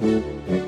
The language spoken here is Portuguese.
Música